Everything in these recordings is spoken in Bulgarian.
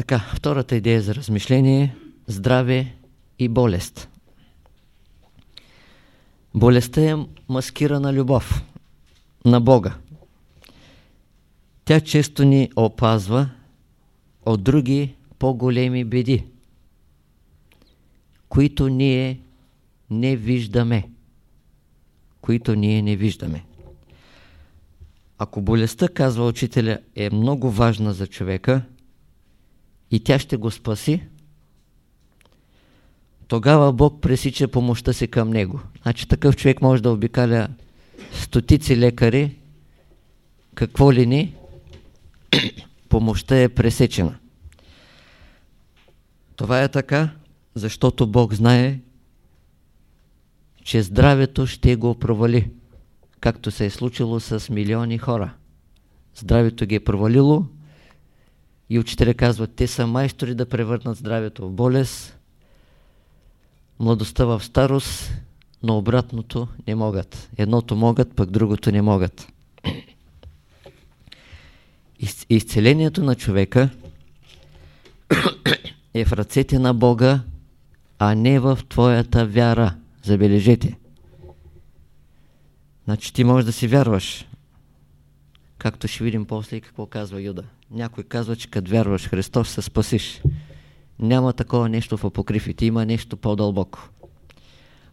Така, втората идея за размишление здраве и болест. Болестта е маскирана любов на Бога. Тя често ни опазва от други по-големи беди, които ние не виждаме. Които ние не виждаме. Ако болестта, казва учителя, е много важна за човека и тя ще го спаси, тогава Бог пресича помощта си към него. Значи такъв човек може да обикаля стотици лекари, какво ли не, помощта е пресечена. Това е така, защото Бог знае, че здравето ще го провали, както се е случило с милиони хора. Здравето ги е провалило и учителя казват, те са майстори да превърнат здравето в болест, младостта в старост, но обратното не могат. Едното могат, пък другото не могат. Изцелението на човека е в ръцете на Бога, а не в твоята вяра. Забележете. Значи ти можеш да си вярваш. Както ще видим после и какво казва Юда. Някой казва, че като вярваш Христос се спасиш. Няма такова нещо в апокрифите, има нещо по-дълбоко.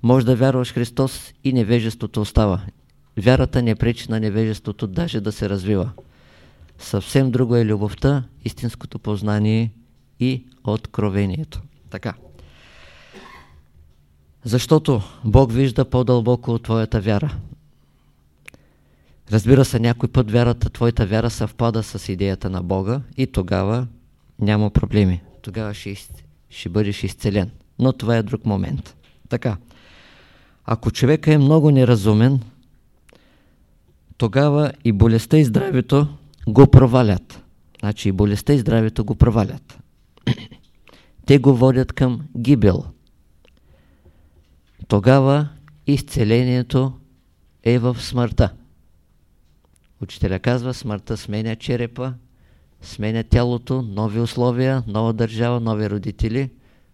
Може да вярваш Христос и невежеството остава. Вярата не пречи на невежеството даже да се развива. Съвсем друго е любовта, истинското познание и откровението. Така. Защото Бог вижда по-дълбоко от твоята вяра. Разбира се, някой път вярата, твоята вяра съвпада с идеята на Бога и тогава няма проблеми. Тогава ще, ще бъдеш изцелен. Но това е друг момент. Така. Ако човека е много неразумен, тогава и болестта и здравето го провалят. Значи и болестта и здравето го провалят. Те го водят към гибел. Тогава изцелението е в смъртта. Учителя казва, смъртта сменя черепа, сменя тялото, нови условия, нова държава, нови родители,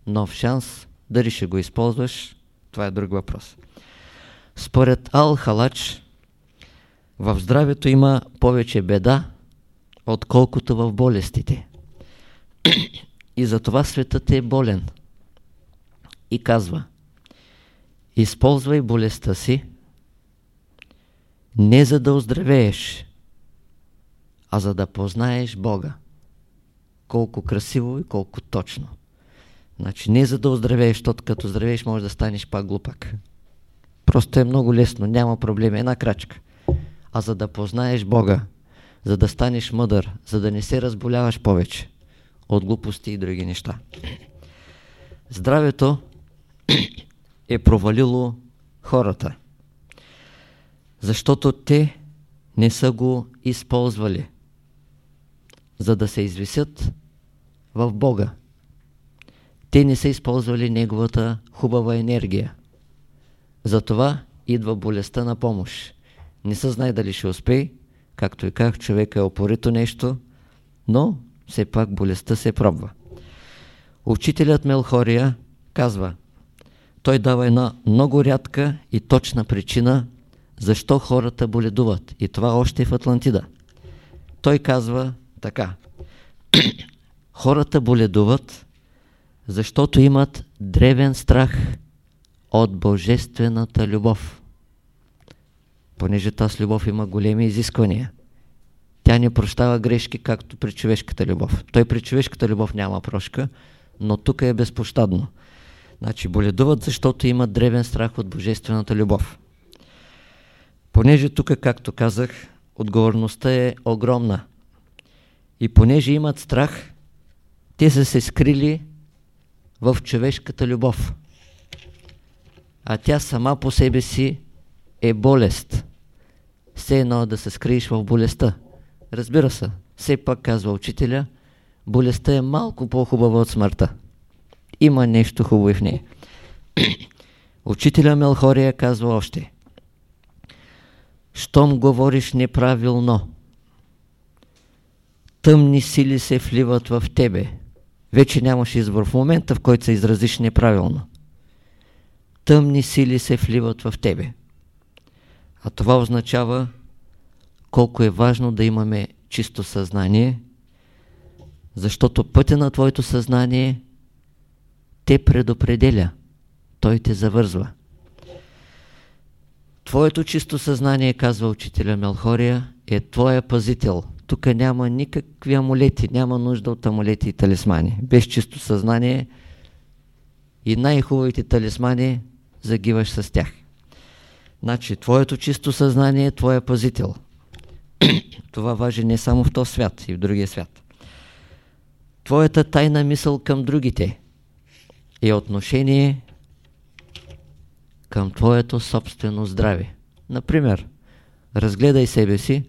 нов шанс. Дали ще го използваш, това е друг въпрос. Според Ал-Халач, в здравето има повече беда, отколкото в болестите. И затова светът е болен. И казва, използвай болестта си, не за да оздравееш, а за да познаеш Бога. Колко красиво и колко точно. Значи не за да оздравееш, защото като здравееш може да станеш пак глупак. Просто е много лесно, няма проблем, една крачка. А за да познаеш Бога, за да станеш мъдър, за да не се разболяваш повече от глупости и други неща. Здравето е провалило хората, защото те не са го използвали, за да се извисят в Бога. Те не са използвали Неговата хубава енергия. Затова идва болестта на помощ. Не се знае дали ще успее, както и как човека е опорито нещо, но все пак болестта се пробва. Учителят Мелхория казва, той дава една много рядка и точна причина, защо хората боледуват. И това още е в Атлантида. Той казва така. хората боледуват, защото имат древен страх от божествената любов. Понеже тази любов има големи изисквания. Тя не прощава грешки, както при човешката любов. Той при човешката любов няма прошка, но тук е безпощадно. Значи боледуват, защото имат древен страх от божествената любов. Понеже тук, както казах, отговорността е огромна. И понеже имат страх, те са се скрили в човешката любов а тя сама по себе си е болест. Все едно да се скриеш в болестта. Разбира се, все пак казва учителя, болестта е малко по-хубава от смъртта. Има нещо хубаво и в нея. Учителя Мелхория казва още. Щом говориш неправилно, тъмни сили се вливат в тебе, вече нямаш избор в момента, в който се изразиш неправилно. Тъмни сили се вливат в тебе. А това означава колко е важно да имаме чисто съзнание, защото пътя на твоето съзнание те предопределя, той те завързва. Твоето чисто съзнание, казва учителя Мелхория, е твоя пазител. Тук няма никакви амулети, няма нужда от амулети и талисмани. Без чисто съзнание и най-хубавите талисмани загиваш с тях. Значи, твоето чисто съзнание е твоя пазител. Това важи не само в този свят, и в другия свят. Твоята тайна мисъл към другите е отношение към твоето собствено здраве. Например, разгледай себе си,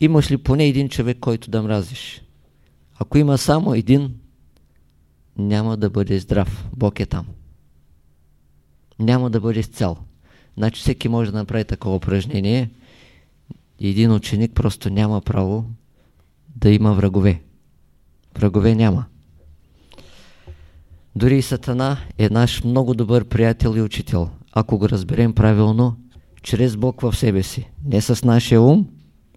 имаш ли поне един човек, който да мразиш? Ако има само един, няма да бъде здрав. Бог е там. Няма да бъде цял. Значи всеки може да направи такова упражнение. Един ученик просто няма право да има врагове. Врагове няма. Дори и Сатана е наш много добър приятел и учител ако го разберем правилно, чрез Бог в себе си. Не с нашия ум,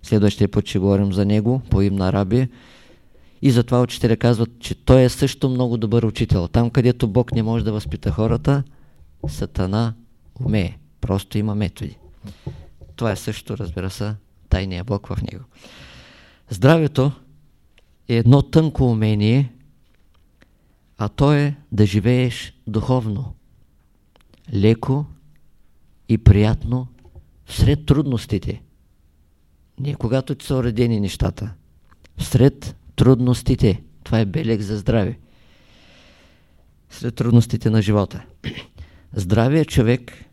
следващия път ще говорим за него, по им на Араби. И затова учителя казват, че той е също много добър учител. Там, където Бог не може да възпита хората, Сатана умее. Просто има методи. Това е също, разбира се, тайния Бог в него. Здравето е едно тънко умение, а то е да живееш духовно леко и приятно сред трудностите. Не когато са уредени нещата. Сред трудностите. Това е белег за здраве. Сред трудностите на живота. Здравият човек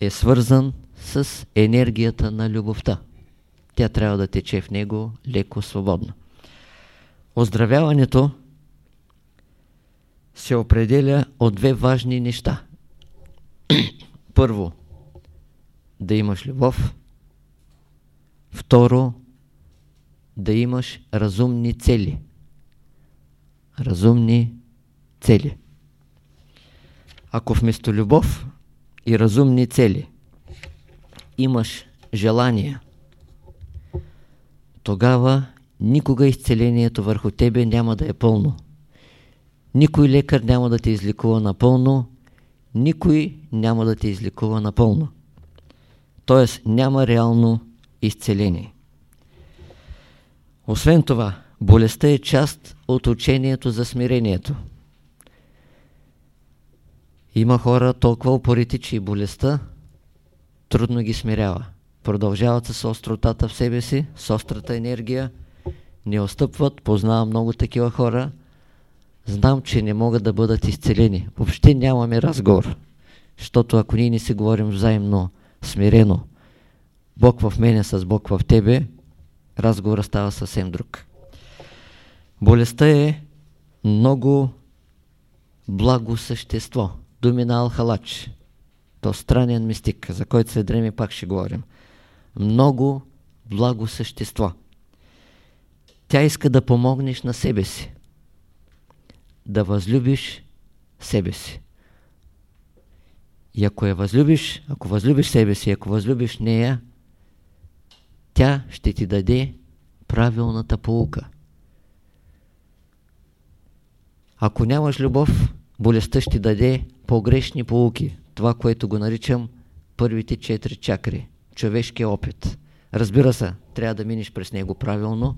е свързан с енергията на любовта. Тя трябва да тече в него леко, свободно. Оздравяването се определя от две важни неща – първо, да имаш любов. Второ, да имаш разумни цели. Разумни цели. Ако вместо любов и разумни цели имаш желания, тогава никога изцелението върху тебе няма да е пълно. Никой лекар няма да те изликува напълно, никой няма да те излекува напълно. Тоест няма реално изцеление. Освен това, болестта е част от учението за смирението. Има хора толкова упорити, че и болестта трудно ги смирява. Продължават с остротата в себе си, с острата енергия, не отстъпват, познавам много такива хора, знам, че не могат да бъдат изцелени. Въобще нямаме разговор. Защото ако ние не си говорим взаимно, смирено, Бог в мене с Бог в тебе, разговорът става съвсем друг. Болестта е много благо същество. Думина Алхалач. То странен мистик, за който след време пак ще говорим. Много благо същество. Тя иска да помогнеш на себе си да възлюбиш себе си. И ако я възлюбиш, ако възлюбиш себе си, ако възлюбиш нея, тя ще ти даде правилната полука. Ако нямаш любов, болестта ще даде погрешни полуки. Това, което го наричам първите четири чакри. Човешкия опит. Разбира се, трябва да минеш през него правилно,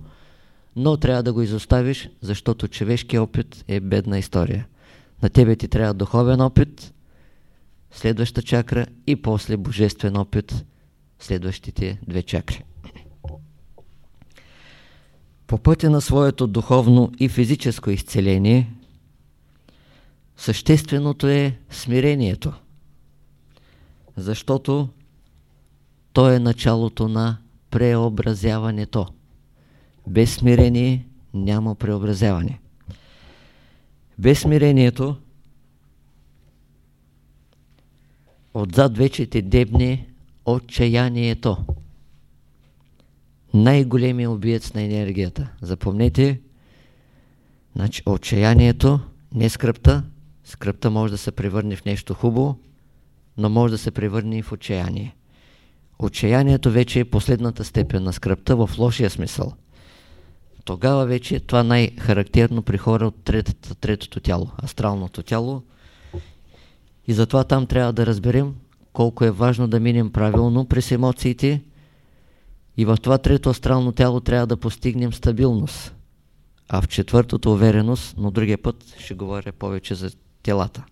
но трябва да го изоставиш, защото човешкият опит е бедна история. На тебе ти трябва духовен опит, следваща чакра и после божествен опит, следващите две чакри. По пътя на своето духовно и физическо изцеление, същественото е смирението, защото то е началото на преобразяването. Без смирение няма преобразяване. Без смирението отзад вече те дебне отчаянието. Най-големият убиец на енергията. Запомнете, Значи отчаянието, не скръпта, скръпта може да се превърне в нещо хубаво, но може да се превърне и в отчаяние. Отчаянието вече е последната степен на скръпта в лошия смисъл. Тогава вече това най-характерно при хора от третата, третото тяло, астралното тяло. И затова там трябва да разберем колко е важно да минем правилно през емоциите и в това трето астрално тяло трябва да постигнем стабилност. А в четвъртото увереност, но другия път ще говоря повече за телата.